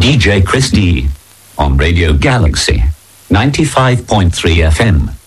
DJ Chris D on Radio Galaxy 95.3 FM.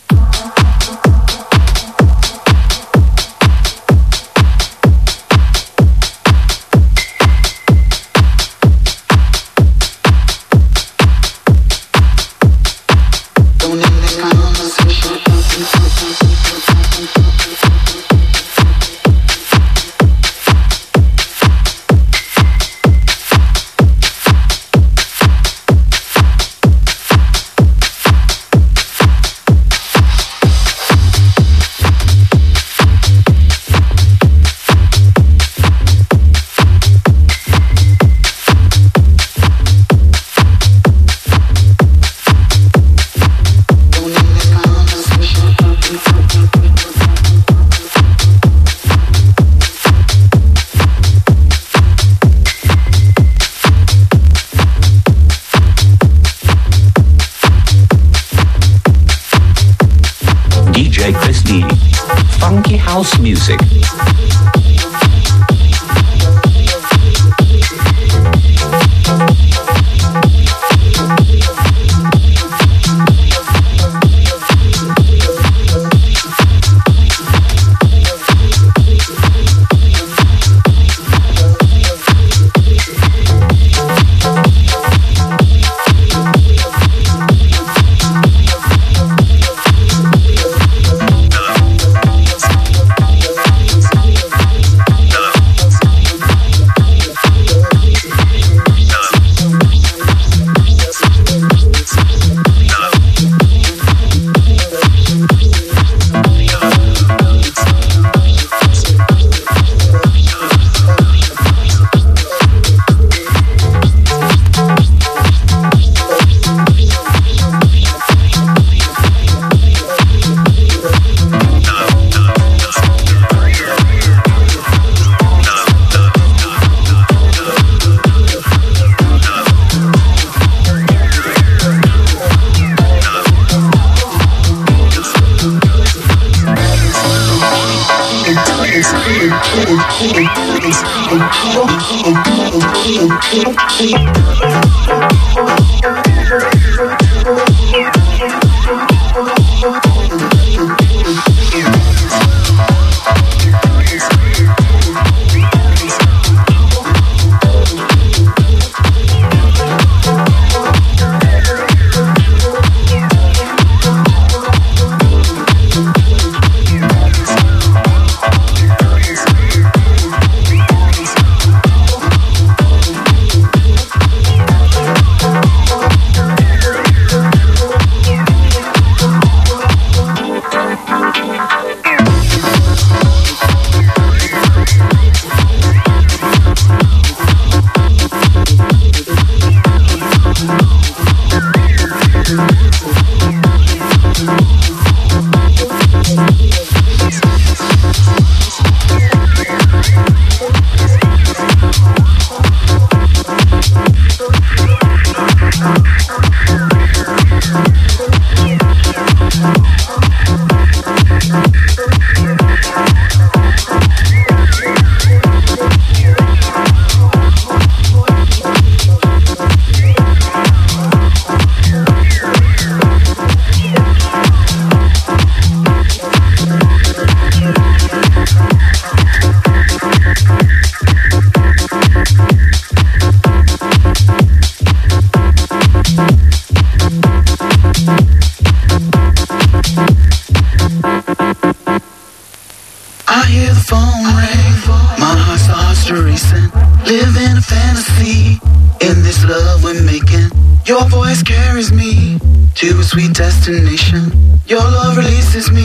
Me, you're calling me, calling me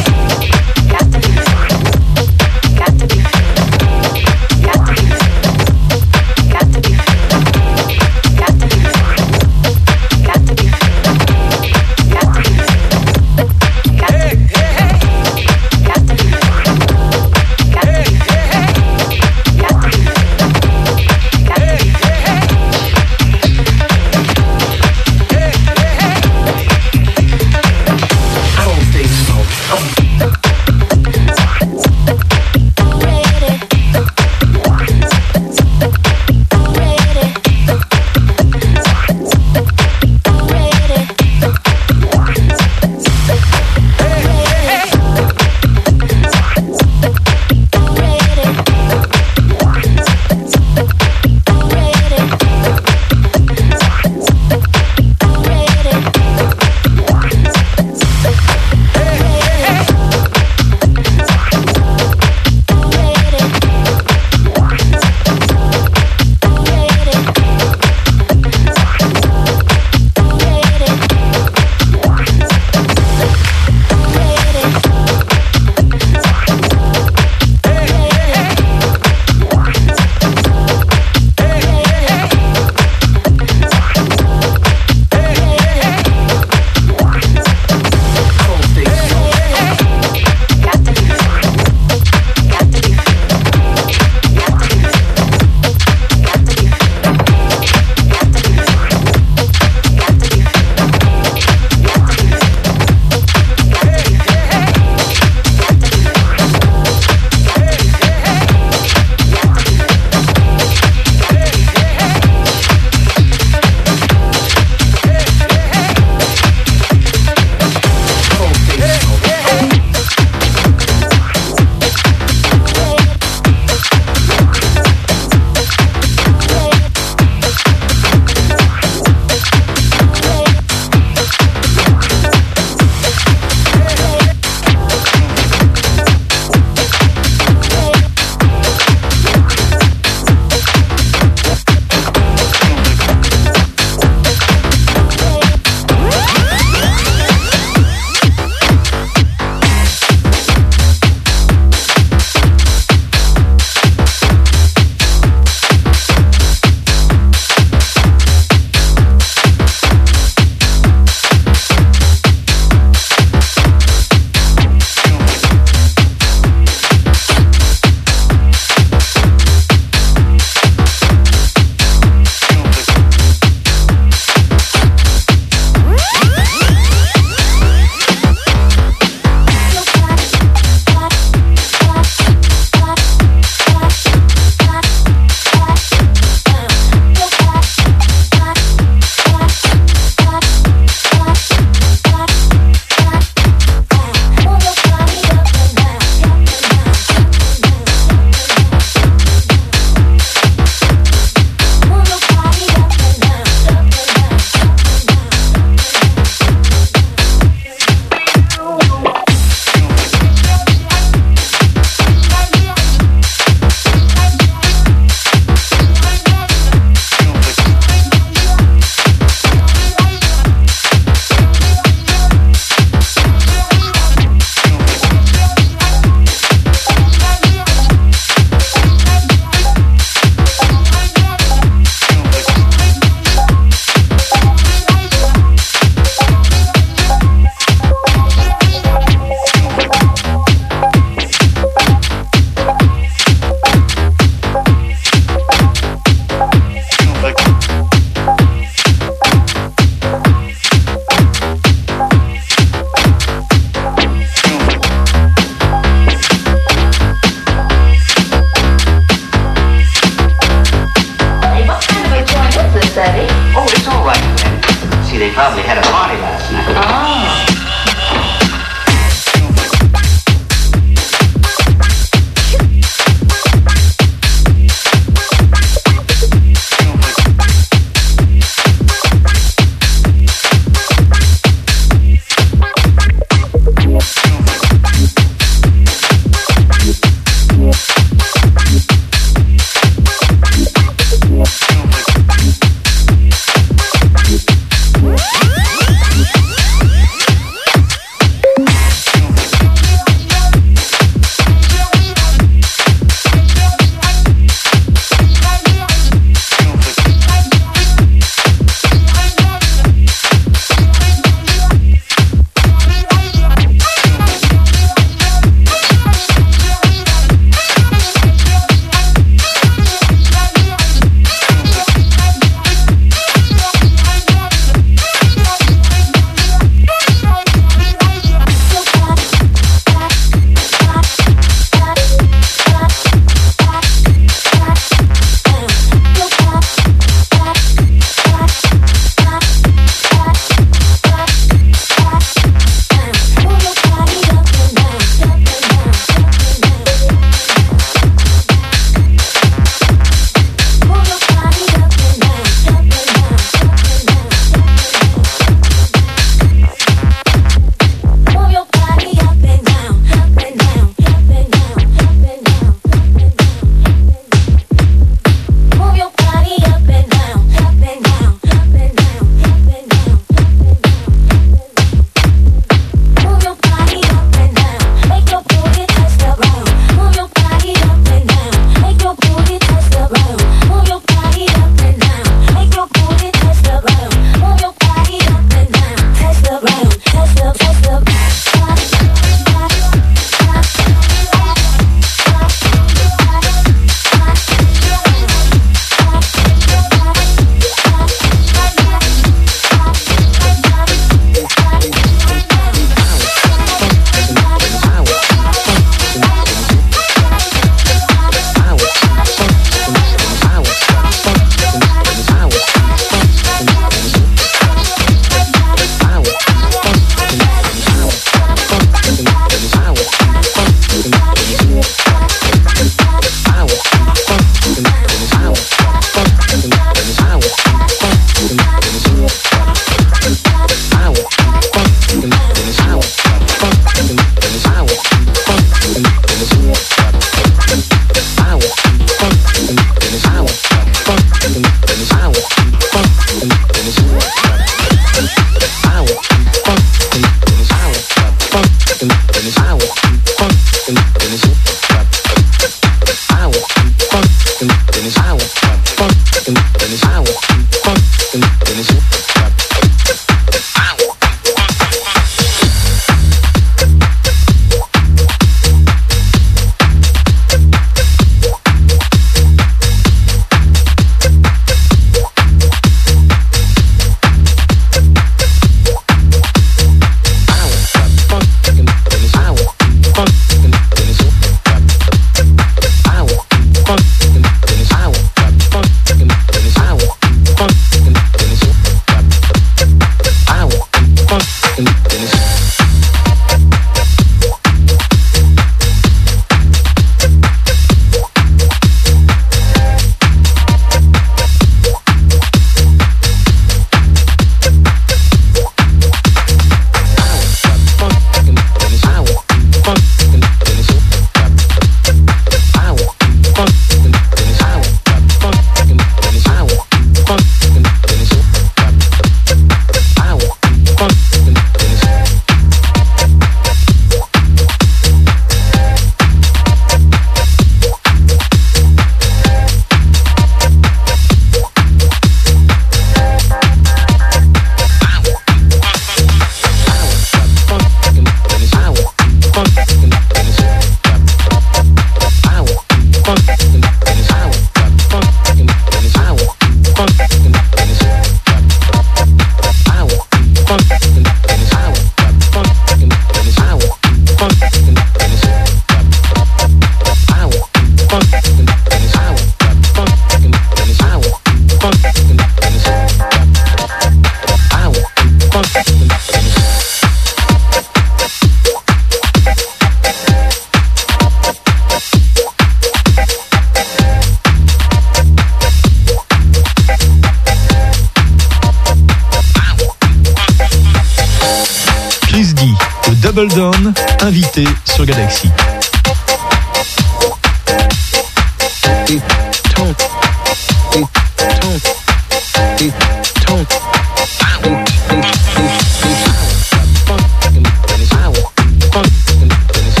finish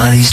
Money's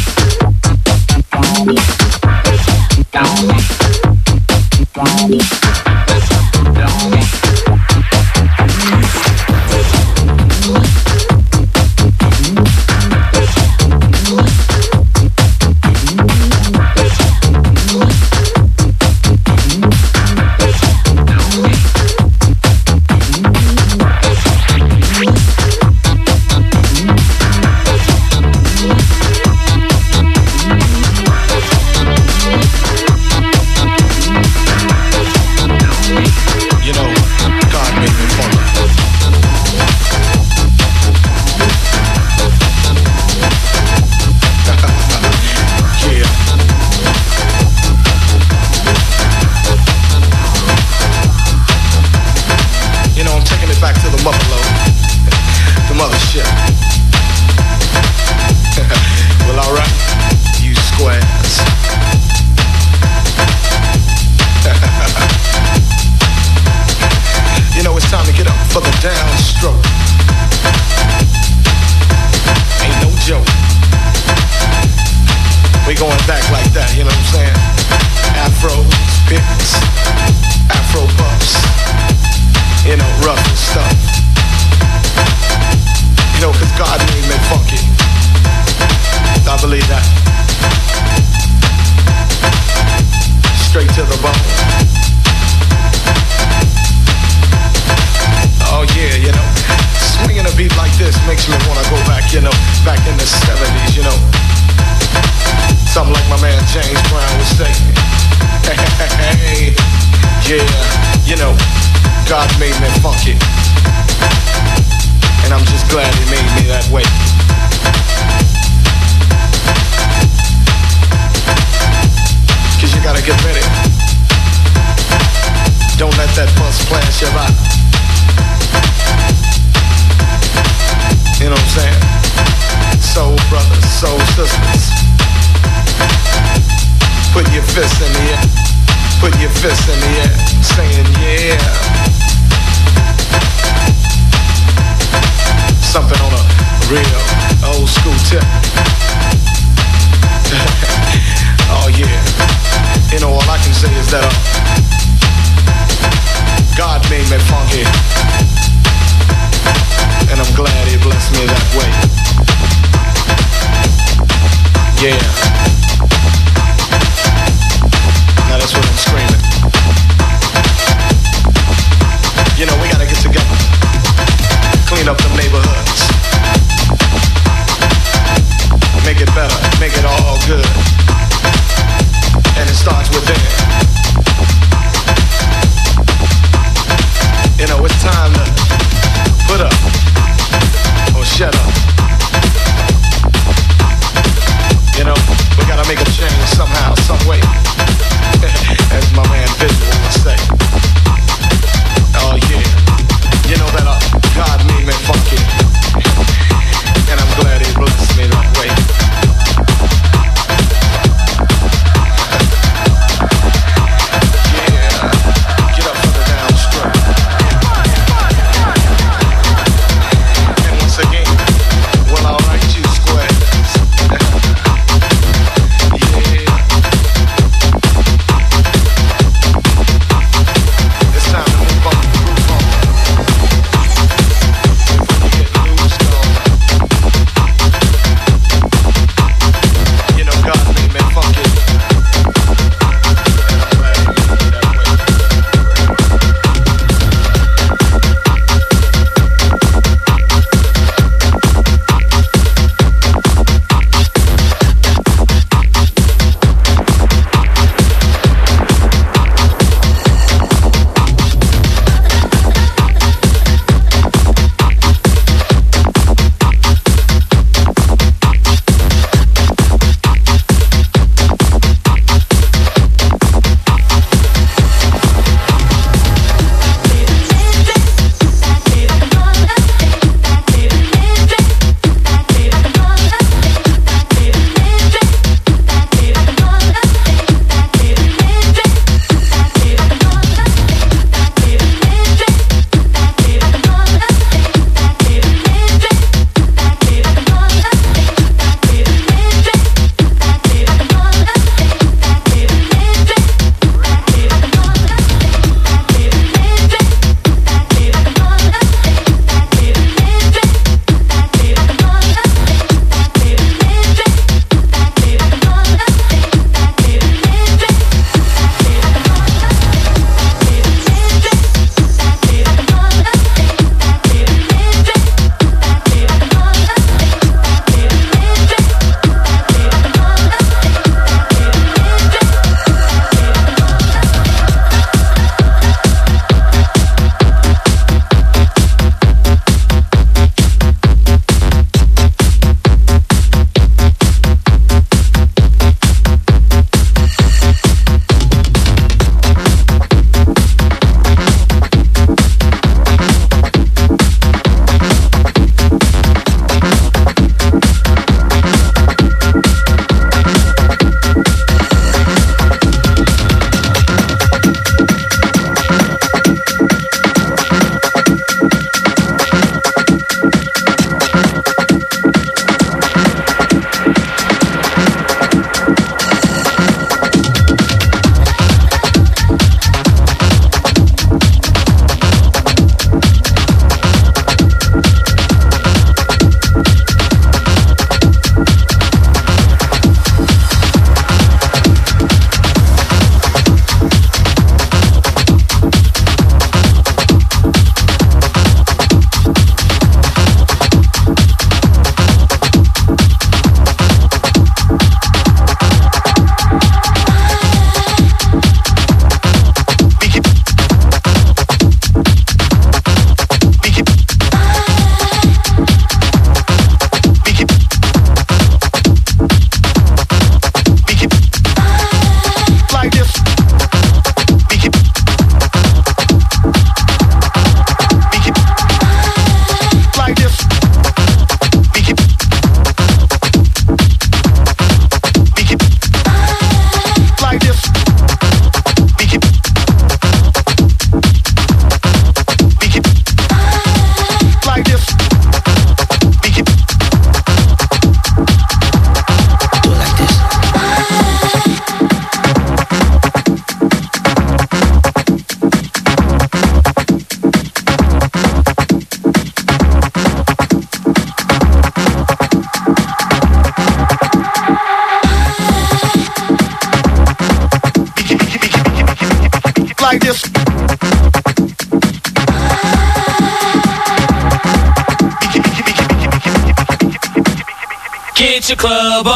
your club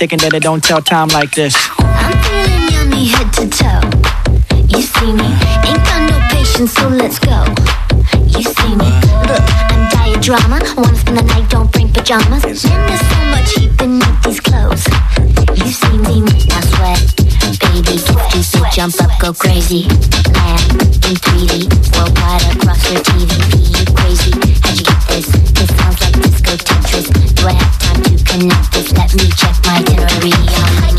thinking that it don't tell time like this. I'm feeling yummy head to toe. You see me, ain't got no patience, so let's go. You see me, look, I'm diet drama. Wanna spend the night, don't bring pajamas. Man, there's so much heat beneath these clothes. You see me, now sweat, baby, sweat, jump up, go crazy. Land in 3D, worldwide across your TV. You crazy? How'd you get this? This sounds like disco Tetris. Do I have time to connect this? Let me check my itinerary. I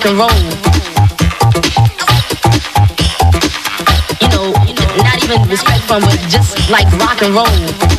rock and roll. You know, not even respect from, but just like rock and roll.